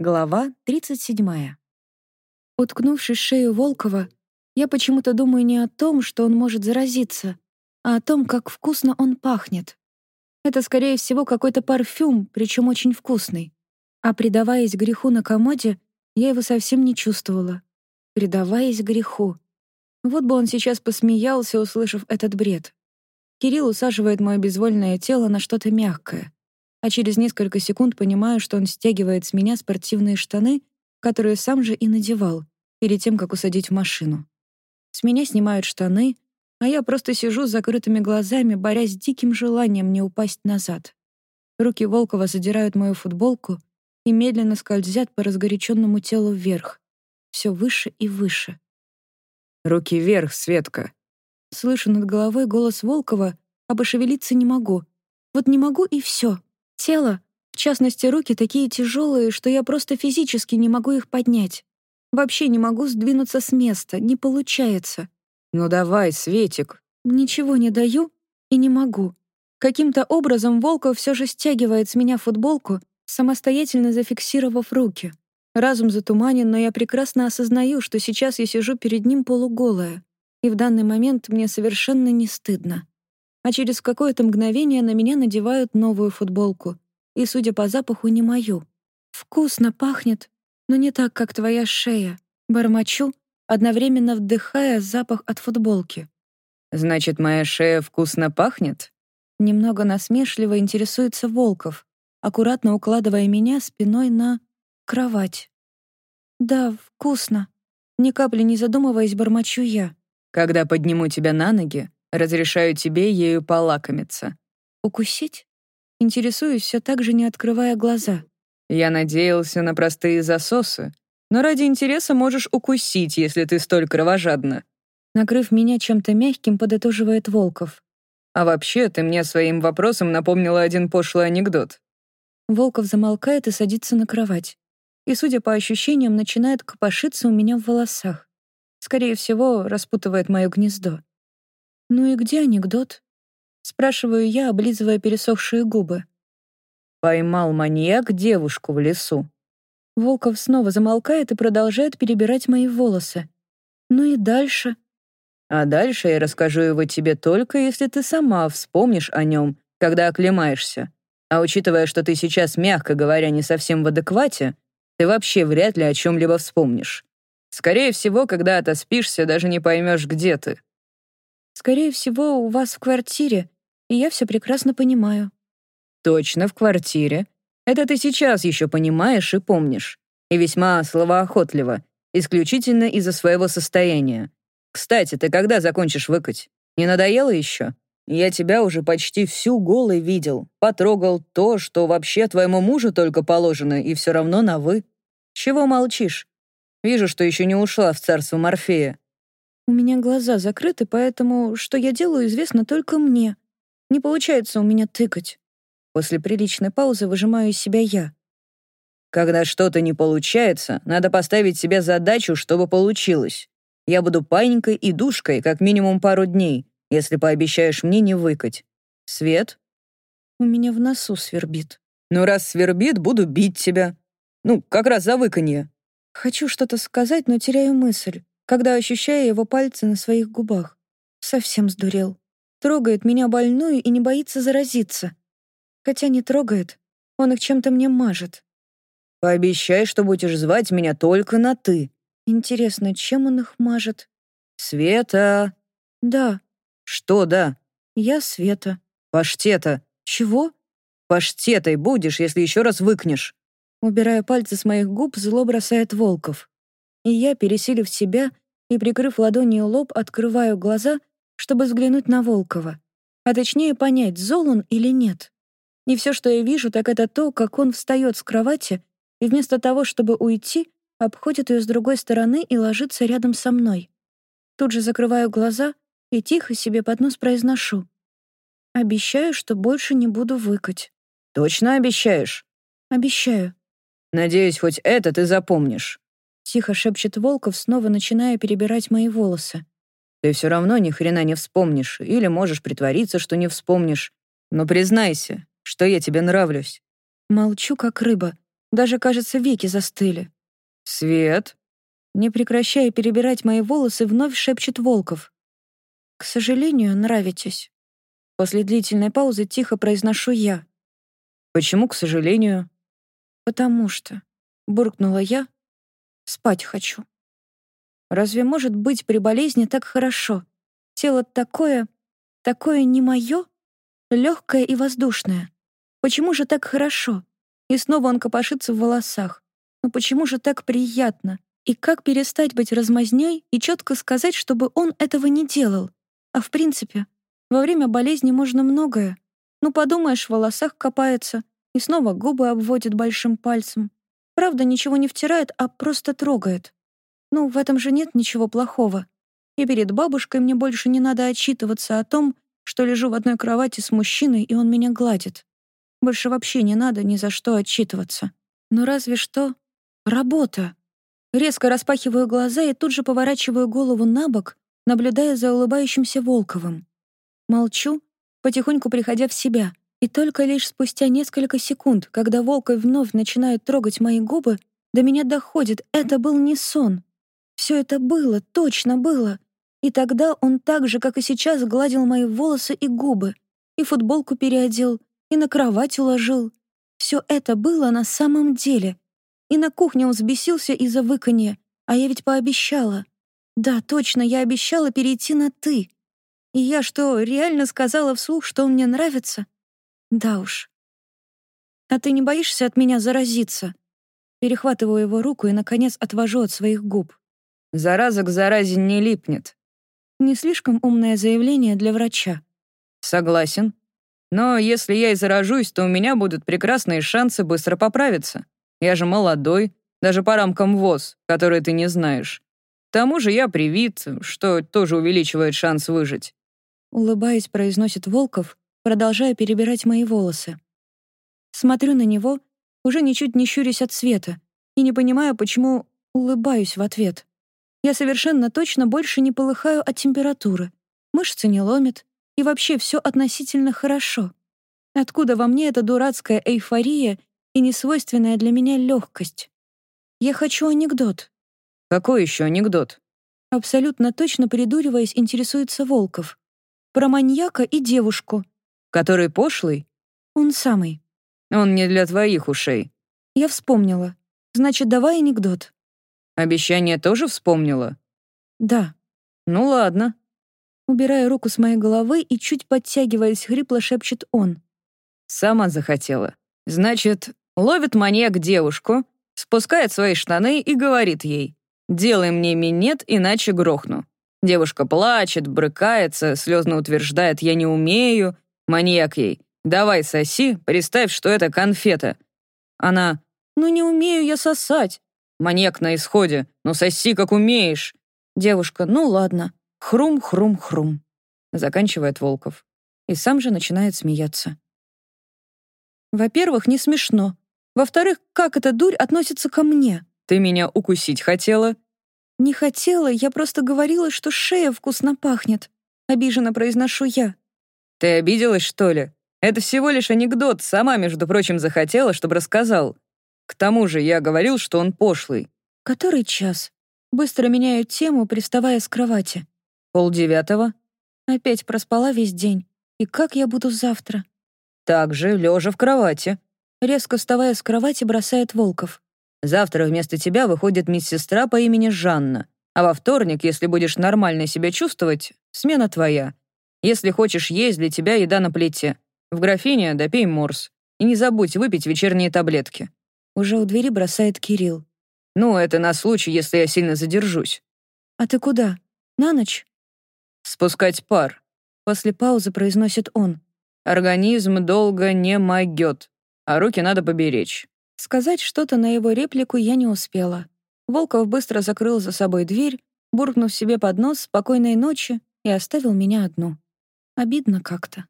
Глава 37. Уткнувшись шею Волкова, я почему-то думаю не о том, что он может заразиться, а о том, как вкусно он пахнет. Это, скорее всего, какой-то парфюм, причем очень вкусный. А предаваясь греху на комоде, я его совсем не чувствовала. Предаваясь греху. Вот бы он сейчас посмеялся, услышав этот бред. Кирилл усаживает мое безвольное тело на что-то мягкое а через несколько секунд понимаю, что он стягивает с меня спортивные штаны, которые сам же и надевал, перед тем, как усадить в машину. С меня снимают штаны, а я просто сижу с закрытыми глазами, борясь с диким желанием не упасть назад. Руки Волкова задирают мою футболку и медленно скользят по разгоряченному телу вверх, все выше и выше. «Руки вверх, Светка!» Слышу над головой голос Волкова, а пошевелиться не могу. Вот не могу и все. Тело, в частности руки, такие тяжелые, что я просто физически не могу их поднять. Вообще не могу сдвинуться с места, не получается. «Ну давай, Светик». Ничего не даю и не могу. Каким-то образом Волков все же стягивает с меня футболку, самостоятельно зафиксировав руки. Разум затуманен, но я прекрасно осознаю, что сейчас я сижу перед ним полуголая, и в данный момент мне совершенно не стыдно а через какое-то мгновение на меня надевают новую футболку. И, судя по запаху, не мою. Вкусно пахнет, но не так, как твоя шея. Бормочу, одновременно вдыхая запах от футболки. «Значит, моя шея вкусно пахнет?» Немного насмешливо интересуется Волков, аккуратно укладывая меня спиной на кровать. «Да, вкусно». Ни капли не задумываясь, бормочу я. «Когда подниму тебя на ноги, Разрешаю тебе ею полакомиться». «Укусить?» Интересуюсь, все так же не открывая глаза. «Я надеялся на простые засосы, но ради интереса можешь укусить, если ты столь кровожадна». Накрыв меня чем-то мягким, подытоживает Волков. «А вообще, ты мне своим вопросом напомнила один пошлый анекдот». Волков замолкает и садится на кровать. И, судя по ощущениям, начинает копошиться у меня в волосах. Скорее всего, распутывает мое гнездо. «Ну и где анекдот?» — спрашиваю я, облизывая пересохшие губы. Поймал маньяк девушку в лесу. Волков снова замолкает и продолжает перебирать мои волосы. Ну и дальше? А дальше я расскажу его тебе только, если ты сама вспомнишь о нем, когда оклемаешься. А учитывая, что ты сейчас, мягко говоря, не совсем в адеквате, ты вообще вряд ли о чем-либо вспомнишь. Скорее всего, когда отоспишься, даже не поймешь, где ты. Скорее всего, у вас в квартире, и я все прекрасно понимаю». «Точно в квартире. Это ты сейчас еще понимаешь и помнишь. И весьма словоохотливо, исключительно из-за своего состояния. Кстати, ты когда закончишь выкать? Не надоело еще? Я тебя уже почти всю голой видел. Потрогал то, что вообще твоему мужу только положено, и все равно на «вы». Чего молчишь? Вижу, что еще не ушла в царство Морфея. У меня глаза закрыты, поэтому что я делаю, известно только мне. Не получается у меня тыкать. После приличной паузы выжимаю из себя я. Когда что-то не получается, надо поставить себе задачу, чтобы получилось. Я буду паинькой и душкой как минимум пару дней, если пообещаешь мне не выкать. Свет? У меня в носу свербит. Ну, раз свербит, буду бить тебя. Ну, как раз за выканье. Хочу что-то сказать, но теряю мысль когда ощущаю его пальцы на своих губах. Совсем сдурел. Трогает меня больную и не боится заразиться. Хотя не трогает, он их чем-то мне мажет. «Пообещай, что будешь звать меня только на «ты». Интересно, чем он их мажет?» «Света!» «Да». «Что «да»?» «Я Света». «Паштета». «Чего?» «Паштетой будешь, если еще раз выкнешь». Убирая пальцы с моих губ, зло бросает Волков. И я, пересилив себя и прикрыв ладонью лоб, открываю глаза, чтобы взглянуть на Волкова. А точнее понять, зол он или нет. И все, что я вижу, так это то, как он встает с кровати и вместо того, чтобы уйти, обходит ее с другой стороны и ложится рядом со мной. Тут же закрываю глаза и тихо себе под нос произношу. Обещаю, что больше не буду выкать. Точно обещаешь? Обещаю. Надеюсь, хоть это ты запомнишь. Тихо шепчет Волков, снова начиная перебирать мои волосы. Ты все равно ни хрена не вспомнишь, или можешь притвориться, что не вспомнишь. Но признайся, что я тебе нравлюсь. Молчу, как рыба. Даже, кажется, веки застыли. «Свет?» Не прекращая перебирать мои волосы, вновь шепчет Волков. «К сожалению, нравитесь». После длительной паузы тихо произношу я. «Почему, к сожалению?» «Потому что...» — буркнула я. «Спать хочу». Разве может быть при болезни так хорошо? Тело такое... такое не мое, легкое и воздушное. Почему же так хорошо? И снова он копошится в волосах. Но почему же так приятно? И как перестать быть размазнёй и четко сказать, чтобы он этого не делал? А в принципе, во время болезни можно многое. Ну, подумаешь, в волосах копается, и снова губы обводит большим пальцем. Правда, ничего не втирает, а просто трогает. Ну, в этом же нет ничего плохого. И перед бабушкой мне больше не надо отчитываться о том, что лежу в одной кровати с мужчиной, и он меня гладит. Больше вообще не надо ни за что отчитываться. Но разве что работа. Резко распахиваю глаза и тут же поворачиваю голову на бок, наблюдая за улыбающимся Волковым. Молчу, потихоньку приходя в себя, и только лишь спустя несколько секунд, когда Волков вновь начинает трогать мои губы, до меня доходит, это был не сон. Все это было, точно было. И тогда он так же, как и сейчас, гладил мои волосы и губы, и футболку переодел, и на кровать уложил. Все это было на самом деле. И на кухне он взбесился из-за выканья, а я ведь пообещала. Да, точно, я обещала перейти на «ты». И я что, реально сказала вслух, что он мне нравится? Да уж. А ты не боишься от меня заразиться? Перехватываю его руку и, наконец, отвожу от своих губ. Зараза к заразе не липнет. Не слишком умное заявление для врача. Согласен. Но если я и заражусь, то у меня будут прекрасные шансы быстро поправиться. Я же молодой, даже по рамкам ВОЗ, которые ты не знаешь. К тому же я привит, что тоже увеличивает шанс выжить. Улыбаясь, произносит Волков, продолжая перебирать мои волосы. Смотрю на него, уже ничуть не щурясь от света, и не понимаю, почему улыбаюсь в ответ. Я совершенно точно больше не полыхаю от температуры. Мышцы не ломят, и вообще все относительно хорошо. Откуда во мне эта дурацкая эйфория и несвойственная для меня легкость? Я хочу анекдот. Какой еще анекдот? Абсолютно точно придуриваясь, интересуется Волков. Про маньяка и девушку. Который пошлый? Он самый. Он не для твоих ушей. Я вспомнила. Значит, давай анекдот. Обещание тоже вспомнила? Да. Ну ладно. Убирая руку с моей головы и чуть подтягиваясь, хрипло шепчет он. Сама захотела. Значит, ловит маньяк девушку, спускает свои штаны и говорит ей, «Делай мне минет, иначе грохну». Девушка плачет, брыкается, слезно утверждает «я не умею». Маньяк ей «давай соси, представь, что это конфета». Она «ну не умею я сосать». Маньяк на исходе «ну соси, как умеешь». Девушка «ну ладно». Хрум-хрум-хрум. Заканчивает Волков. И сам же начинает смеяться. Во-первых, не смешно. Во-вторых, как эта дурь относится ко мне? Ты меня укусить хотела? Не хотела, я просто говорила, что шея вкусно пахнет. Обиженно произношу я. Ты обиделась, что ли? Это всего лишь анекдот, сама, между прочим, захотела, чтобы рассказал. К тому же я говорил, что он пошлый. Который час? Быстро меняю тему, приставая с кровати. Полдевятого. Опять проспала весь день. И как я буду завтра? Так же, лежа в кровати. Резко вставая с кровати, бросает Волков. Завтра вместо тебя выходит медсестра по имени Жанна. А во вторник, если будешь нормально себя чувствовать, смена твоя. Если хочешь есть, для тебя еда на плите. В графине допей морс. И не забудь выпить вечерние таблетки. Уже у двери бросает Кирилл. Ну, это на случай, если я сильно задержусь. А ты куда? На ночь? «Спускать пар», — после паузы произносит он. «Организм долго не могет, а руки надо поберечь». Сказать что-то на его реплику я не успела. Волков быстро закрыл за собой дверь, буркнув себе под нос «спокойной ночи» и оставил меня одну. Обидно как-то.